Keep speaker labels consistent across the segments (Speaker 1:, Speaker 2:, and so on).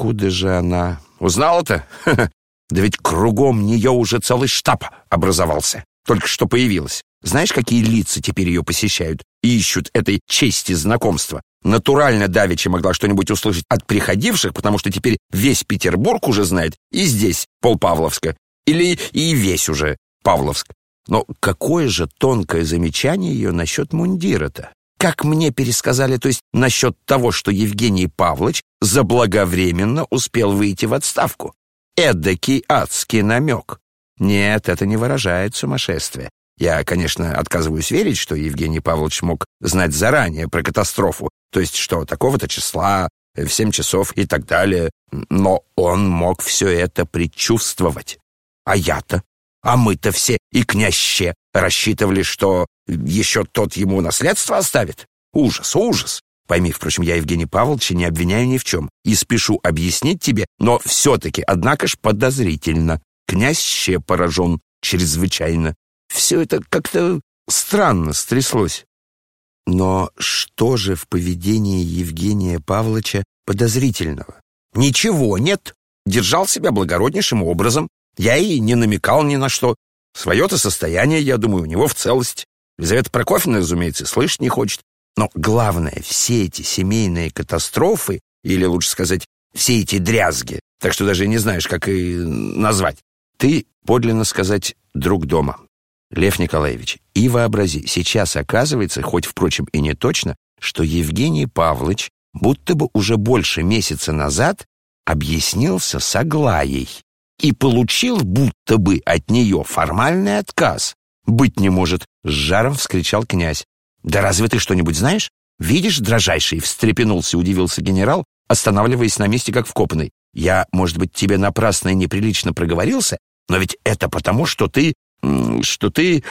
Speaker 1: откуда же она? Узнала-то? Да ведь кругом нее уже целый штаб образовался. Только что появилась. Знаешь, какие лица теперь ее посещают и ищут этой чести знакомства? Натурально Давича могла что-нибудь услышать от приходивших, потому что теперь весь Петербург уже знает, и здесь полпавловска, или и весь уже Павловск. Но какое же тонкое замечание ее насчет мундира-то? Как мне пересказали, то есть насчет того, что Евгений Павлович заблаговременно успел выйти в отставку. Эдакий адский намек. Нет, это не выражает сумасшествие. Я, конечно, отказываюсь верить, что Евгений Павлович мог знать заранее про катастрофу, то есть что такого-то числа, в семь часов и так далее, но он мог все это предчувствовать. А я-то? А мы-то все и княще рассчитывали, что еще тот ему наследство оставит. Ужас, ужас. Пойми, впрочем, я Евгений Павловича не обвиняю ни в чем и спешу объяснить тебе, но все-таки, однако ж, подозрительно. Княще поражен чрезвычайно. Все это как-то странно стряслось. Но что же в поведении Евгения Павловича подозрительного? Ничего нет. Держал себя благороднейшим образом. Я и не намекал ни на что. Свое-то состояние, я думаю, у него в целости. Елизавета Прокофьевна, разумеется, слышать не хочет. Но главное, все эти семейные катастрофы, или лучше сказать, все эти дрязги, так что даже не знаешь, как и назвать, ты, подлинно сказать, друг дома, Лев Николаевич. И вообрази, сейчас оказывается, хоть, впрочем, и не точно, что Евгений Павлович будто бы уже больше месяца назад объяснился с Аглаей и получил будто бы от нее формальный отказ. «Быть не может!» — с жаром вскричал князь. «Да разве ты что-нибудь знаешь? Видишь, дрожайший!» — встрепенулся удивился генерал, останавливаясь на месте, как вкопанный. «Я, может быть, тебе напрасно и неприлично проговорился, но ведь это потому, что ты... что ты...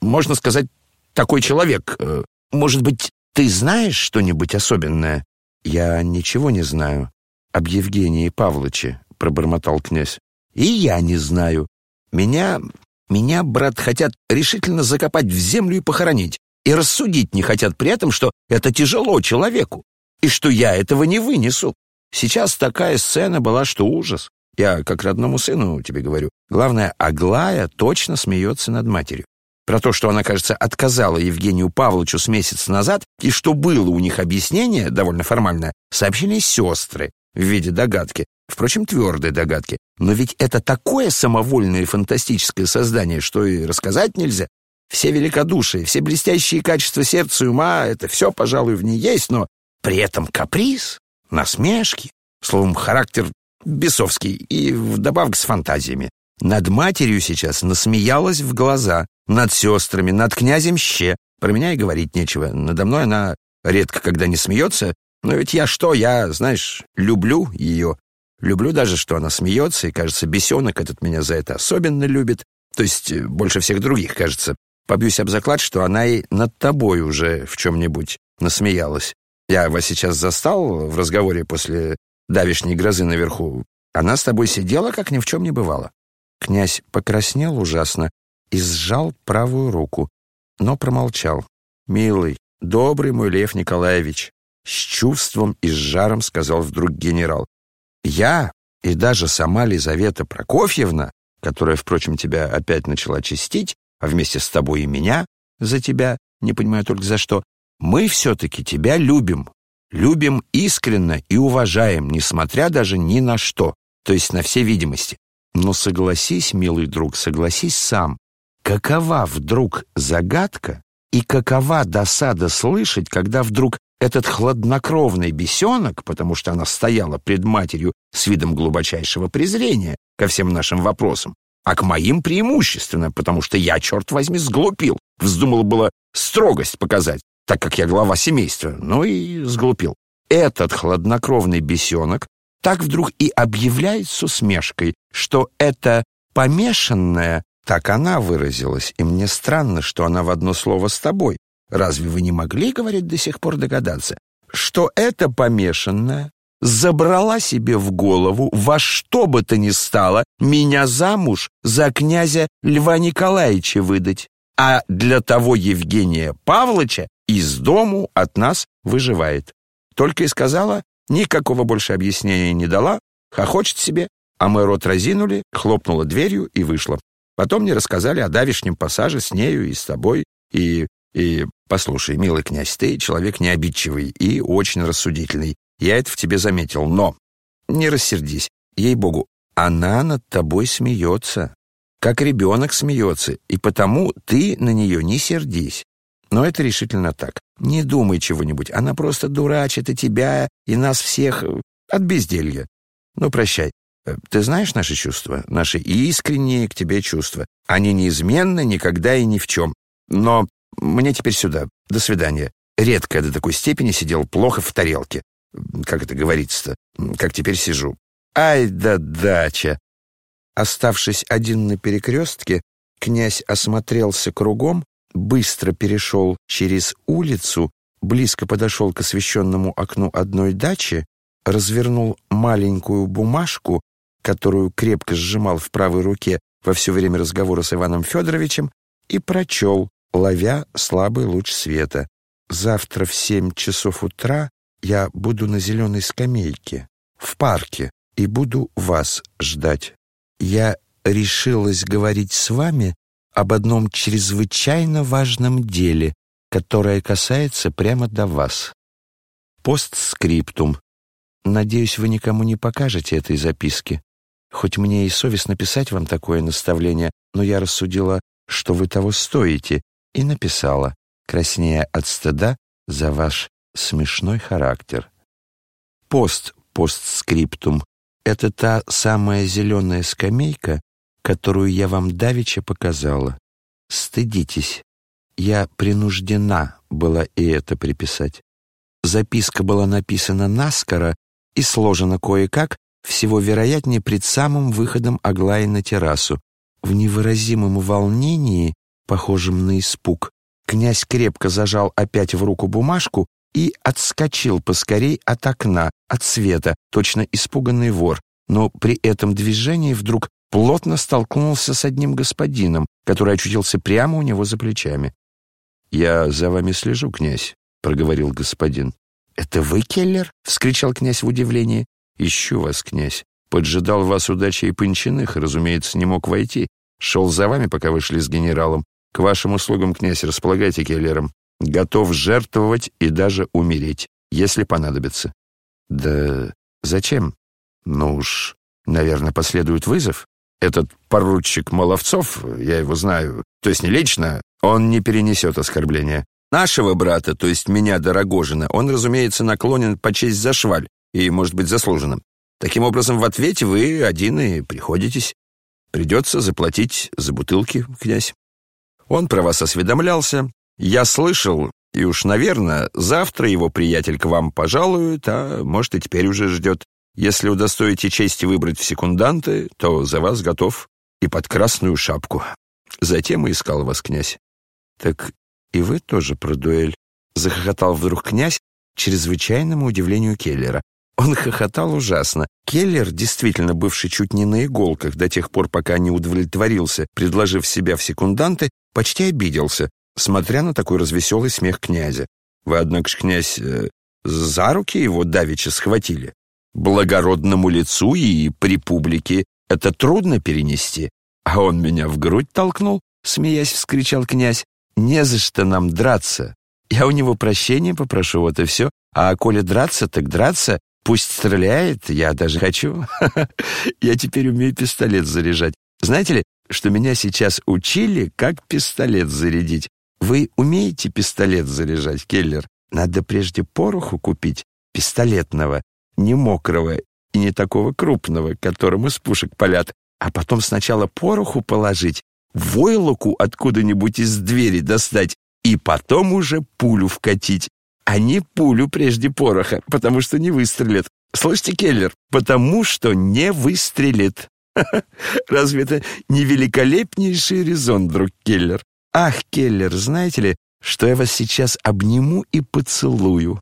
Speaker 1: можно сказать, такой человек. Э, может быть, ты знаешь что-нибудь особенное?» «Я ничего не знаю об Евгении Павловиче», — пробормотал князь. «И я не знаю. Меня меня, брат, хотят решительно закопать в землю и похоронить. И рассудить не хотят при этом, что это тяжело человеку. И что я этого не вынесу. Сейчас такая сцена была, что ужас. Я как родному сыну тебе говорю. Главное, Аглая точно смеется над матерью. Про то, что она, кажется, отказала Евгению Павловичу с месяца назад, и что было у них объяснение, довольно формальное, сообщили сестры в виде догадки, впрочем, твердой догадки. Но ведь это такое самовольное и фантастическое создание, что и рассказать нельзя. Все великодушие, все блестящие качества сердца и ума — это все, пожалуй, в ней есть, но при этом каприз, насмешки, словом, характер бесовский и вдобавок с фантазиями. Над матерью сейчас насмеялась в глаза, над сестрами, над князем Ще. Про меня и говорить нечего. Надо мной она редко когда не смеется, но ведь я что, я, знаешь, люблю ее. Люблю даже, что она смеется, и, кажется, бесенок этот меня за это особенно любит. То есть э, больше всех других, кажется. Побьюсь об заклад, что она и над тобой уже в чем-нибудь насмеялась. Я вас сейчас застал в разговоре после давешней грозы наверху. Она с тобой сидела, как ни в чем не бывало. Князь покраснел ужасно и сжал правую руку, но промолчал. «Милый, добрый мой Лев Николаевич, с чувством и с жаром сказал вдруг генерал. «Я и даже сама Лизавета Прокофьевна, которая, впрочем, тебя опять начала чистить, а вместе с тобой и меня за тебя, не понимаю только за что, мы все-таки тебя любим. Любим искренно и уважаем, несмотря даже ни на что, то есть на все видимости. Но согласись, милый друг, согласись сам, какова вдруг загадка и какова досада слышать, когда вдруг этот хладнокровный бесенок, потому что она стояла пред матерью с видом глубочайшего презрения ко всем нашим вопросам, а к моим преимущественно, потому что я, черт возьми, сглупил. Вздумал было строгость показать, так как я глава семейства, ну и сглупил. Этот хладнокровный бесенок так вдруг и объявляет с усмешкой, что это помешанное, так она выразилась, и мне странно, что она в одно слово с тобой, Разве вы не могли, говорит, до сих пор догадаться, что эта помешанная забрала себе в голову во что бы то ни стало меня замуж за князя Льва Николаевича выдать, а для того Евгения Павловича из дому от нас выживает. Только и сказала, Никакого больше объяснения не дала, хохочет себе, а мы рот разинули, хлопнула дверью и вышла. Потом мне рассказали о давешнем пассаже с нею и с тобой, и... и... Послушай, милый князь, ты человек необидчивый и очень рассудительный. Я это в тебе заметил, но... Не рассердись, ей-богу, она над тобой смеется, как ребенок смеется, и потому ты на нее не сердись. Но это решительно так. Не думай чего-нибудь, она просто дурачит и тебя, и нас всех э, от безделья. Ну, прощай. Э, ты знаешь наши чувства, наши искренние к тебе чувства. Они неизменны никогда и ни в чем. Но мне теперь сюда. До свидания. Редко до такой степени сидел плохо в тарелке. Как это говорится-то? Как теперь сижу. Ай да дача! Оставшись один на перекрестке, князь осмотрелся кругом быстро перешел через улицу, близко подошел к освещенному окну одной дачи, развернул маленькую бумажку, которую крепко сжимал в правой руке во все время разговора с Иваном Федоровичем, и прочел, ловя слабый луч света. «Завтра в семь часов утра я буду на зеленой скамейке, в парке, и буду вас ждать. Я решилась говорить с вами об одном чрезвычайно важном деле, которое касается прямо до вас. Постскриптум. Надеюсь, вы никому не покажете этой записки. Хоть мне и совестно писать вам такое наставление, но я рассудила, что вы того стоите, и написала, краснея от стыда за ваш смешной характер. Пост постскриптум — это та самая зеленая скамейка, которую я вам давеча показала. Стыдитесь. Я принуждена была и это приписать. Записка была написана наскоро и сложена кое-как, всего вероятнее пред самым выходом Аглаи на террасу. В невыразимом волнении, похожем на испуг, князь крепко зажал опять в руку бумажку и отскочил поскорей от окна, от света, точно испуганный вор, но при этом движении вдруг плотно столкнулся с одним господином, который очутился прямо у него за плечами. «Я за вами слежу, князь», — проговорил господин. «Это вы, Келлер?» — вскричал князь в удивлении. «Ищу вас, князь. Поджидал вас удачи и разумеется, не мог войти. Шел за вами, пока вышли с генералом. К вашим услугам, князь, располагайте Келлером. Готов жертвовать и даже умереть, если понадобится». «Да зачем? Ну уж, наверное, последует вызов. Этот поручик Моловцов, я его знаю, то есть не лично, он не перенесет оскорбления. Нашего брата, то есть меня, Дорогожина, он, разумеется, наклонен почесть за шваль и, может быть, заслуженным. Таким образом, в ответе вы один и приходитесь. Придется заплатить за бутылки, князь. Он про вас осведомлялся. Я слышал, и уж, наверное, завтра его приятель к вам пожалует, а может, и теперь уже ждет. Если удостоите чести выбрать в секунданты, то за вас готов и под красную шапку. Затем и искал вас князь. Так и вы тоже про дуэль? Захохотал вдруг князь чрезвычайному удивлению Келлера. Он хохотал ужасно. Келлер, действительно бывший чуть не на иголках до тех пор, пока не удовлетворился, предложив себя в секунданты, почти обиделся, смотря на такой развеселый смех князя. Вы, однако ж, князь, э, за руки его давеча схватили благородному лицу и при публике это трудно перенести. А он меня в грудь толкнул, смеясь, вскричал князь. Не за что нам драться. Я у него прощения попрошу, вот и все. А коли драться, так драться. Пусть стреляет, я даже хочу. Я теперь умею пистолет заряжать. Знаете ли, что меня сейчас учили, как пистолет зарядить? Вы умеете пистолет заряжать, Келлер? Надо прежде пороху купить, пистолетного, не мокрого и не такого крупного, которым из пушек палят, а потом сначала пороху положить, войлоку откуда-нибудь из двери достать и потом уже пулю вкатить, а не пулю прежде пороха, потому что не выстрелит. Слышите, Келлер, потому что не выстрелит. Разве это не великолепнейший резон, друг Келлер? Ах, Келлер, знаете ли, что я вас сейчас обниму и поцелую.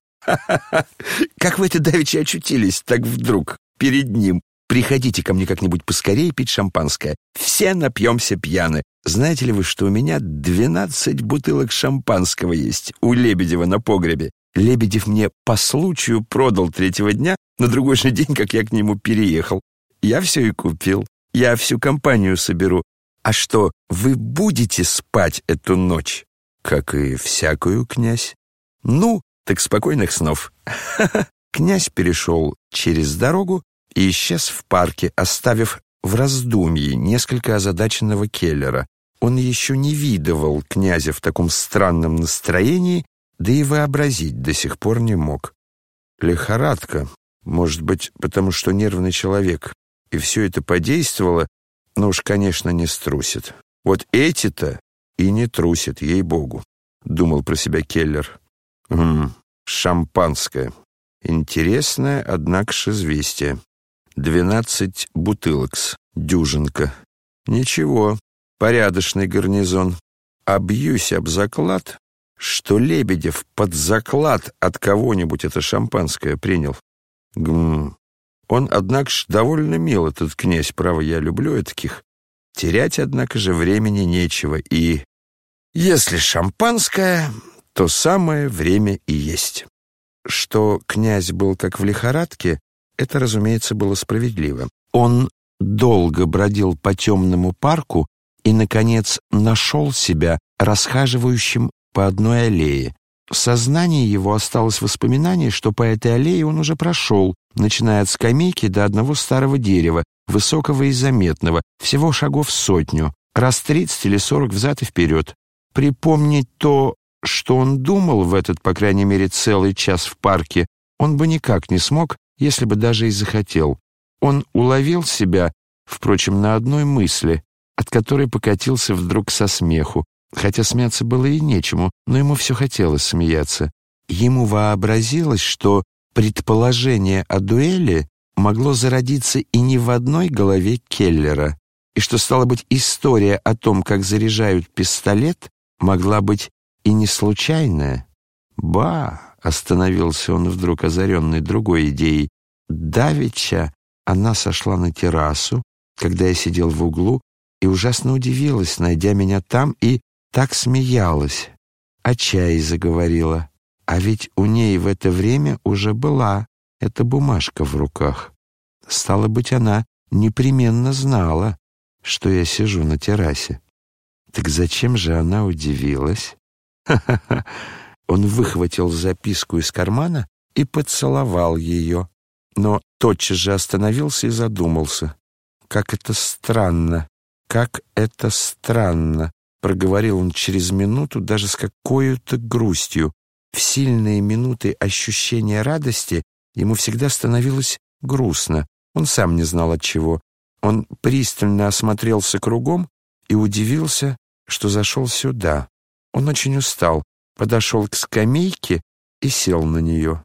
Speaker 1: Как вы это давеча очутились так вдруг перед ним? Приходите ко мне как-нибудь поскорее пить шампанское. Все напьемся пьяны. Знаете ли вы, что у меня двенадцать бутылок шампанского есть у Лебедева на погребе? Лебедев мне по случаю продал третьего дня, на другой же день, как я к нему переехал. Я все и купил. Я всю компанию соберу. А что, вы будете спать эту ночь? Как и всякую, князь. Ну, так спокойных снов. Князь перешел через дорогу и исчез в парке, оставив в раздумье несколько озадаченного Келлера. Он еще не видывал князя в таком странном настроении, да и вообразить до сих пор не мог. Лихорадка, может быть, потому что нервный человек, и все это подействовало, но уж, конечно, не струсит. Вот эти-то и не трусят, ей-богу, думал про себя Келлер. Хм, шампанское. Интересное, однако известие. Двенадцать бутылок с дюжинка. Ничего, порядочный гарнизон. Обьюсь об заклад, что Лебедев под заклад от кого-нибудь это шампанское принял. Гм. Он, однако ж, довольно мил, этот князь, право, я люблю таких. Терять, однако же, времени нечего, и... Если шампанское, то самое время и есть. Что князь был как в лихорадке, это, разумеется, было справедливо. Он долго бродил по темному парку и, наконец, нашел себя расхаживающим по одной аллее. В сознании его осталось воспоминание, что по этой аллее он уже прошел, начиная от скамейки до одного старого дерева, высокого и заметного, всего шагов сотню, раз тридцать или сорок взад и вперед. Припомнить то, что он думал в этот, по крайней мере, целый час в парке, он бы никак не смог, если бы даже и захотел. Он уловил себя, впрочем, на одной мысли, от которой покатился вдруг со смеху, хотя смеяться было и нечему, но ему все хотелось смеяться. Ему вообразилось, что предположение о дуэли могло зародиться и не в одной голове Келлера, и что, стало быть, история о том, как заряжают пистолет, могла быть и не случайная. «Ба!» — остановился он вдруг, озаренный другой идеей. «Давеча она сошла на террасу, когда я сидел в углу, и ужасно удивилась, найдя меня там, и так смеялась. О чае заговорила. А ведь у ней в это время уже была эта бумажка в руках. Стало быть, она непременно знала, что я сижу на террасе. Так зачем же она удивилась? Ха-ха-ха. Он выхватил записку из кармана и поцеловал ее, но тотчас же остановился и задумался. Как это странно, как это странно, проговорил он через минуту даже с какой-то грустью. В сильные минуты ощущения радости ему всегда становилось грустно. Он сам не знал от чего. Он пристально осмотрелся кругом и удивился, что зашел сюда. Он очень устал, подошел к скамейке и сел на нее.